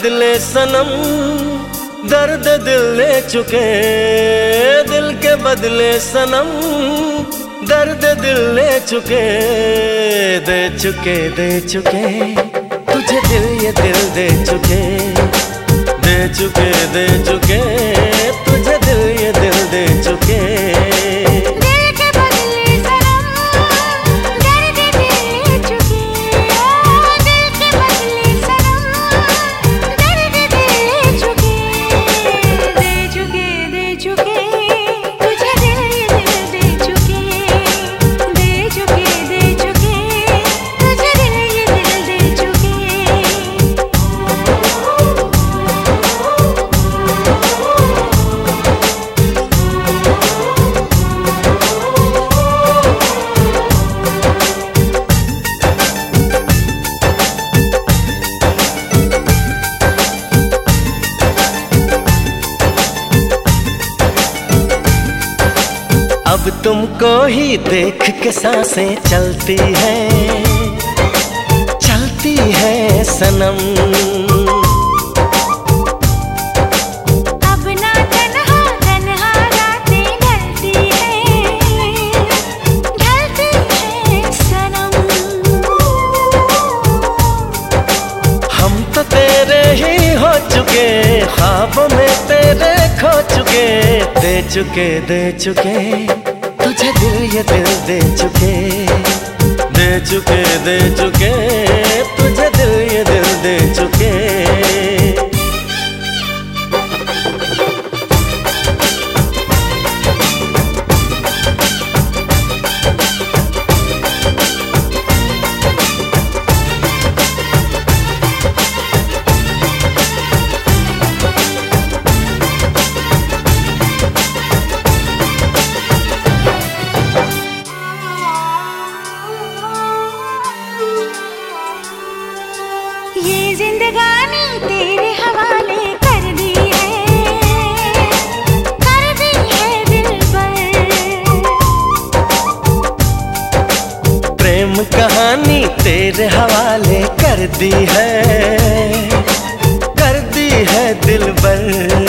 बदले सनम, दर्द दिल ले चुके। दिल के बदले सनम, दर्द दिल ले चुके। दे चुके दे चुके। तुझे दिल, ये दिल दे चुके। दे चुके दे चुके। तुझे अब तुमको ही देख के साँसें चलती है। चलती है सनम। अब ना तन्हा तन्हा रातें ढलती है। ढलती है सनम। हम तो तेरे ही हो चुके ख्वाबों में तेरे खो चुके दे चुके दे चुके। तुझे दिल ये दिल दे चुके। दे चुके दे चुके। जिंदगानी तेरे हवाले कर दी है। कर दी है दिल पर। प्रेम कहानी तेरे हवाले कर दी है। कर दी है दिल पर।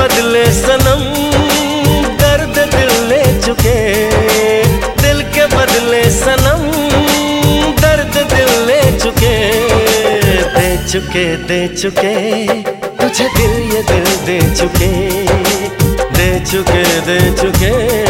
बदले सनम, दर्द दिल ले चुके। दिल के बदले सनम, दर्द दिल ले चुके। दे चुके दे चुके, तुझे दिल ये दिल दे चुके। दे चुके दे चुके।